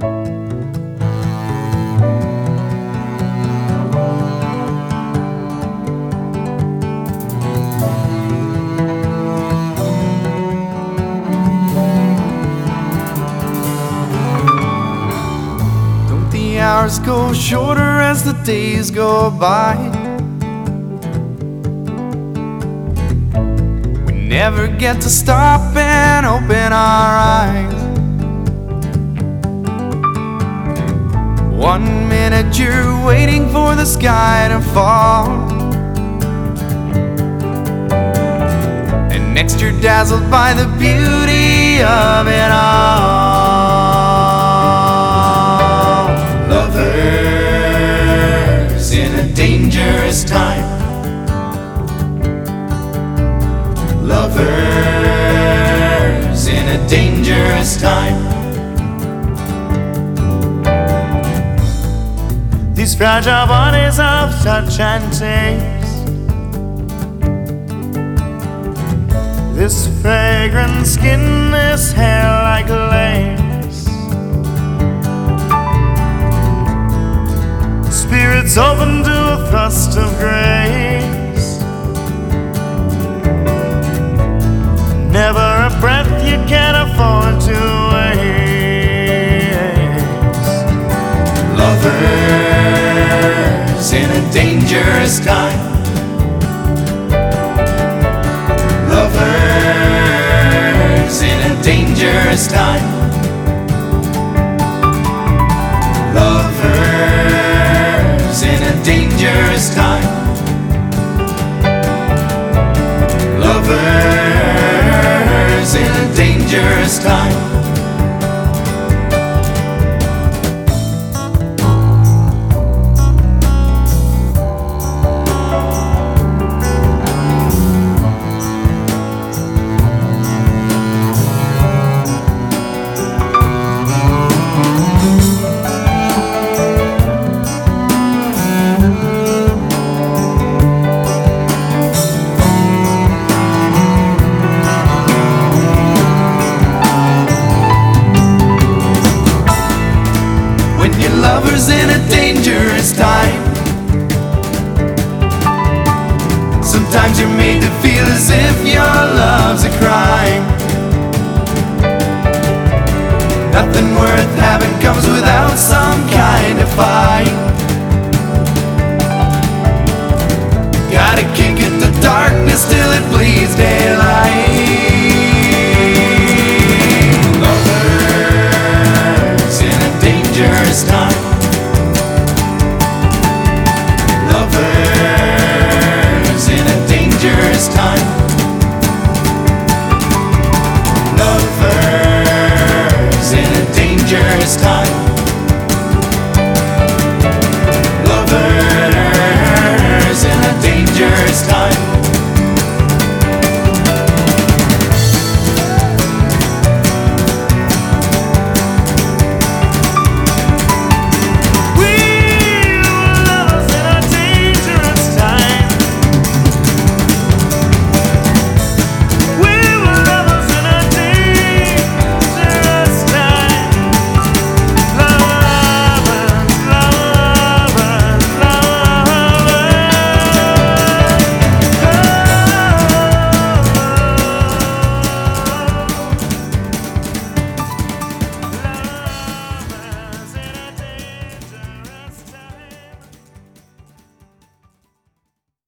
Don't the hours go shorter as the days go by? We never get to stop and open our eyes. One minute you're waiting for the sky to fall. And next you're dazzled by the beauty of it all. Lovers in a dangerous time. Lovers in a dangerous time. These fragile bodies of and taste. This fragrant skin, this hair like lace. Spirits open to a thrust of grace. Never a breath you can afford to waste. Lovers in a dangerous time. Lovers in a dangerous time. Lovers in a dangerous time. Lovers in a dangerous time. Lover's in a dangerous time. Sometimes you're made to feel as if your love's a crime. Nothing worth having comes without some kind of fight. Gotta kick at the darkness till it bleeds dangerous time.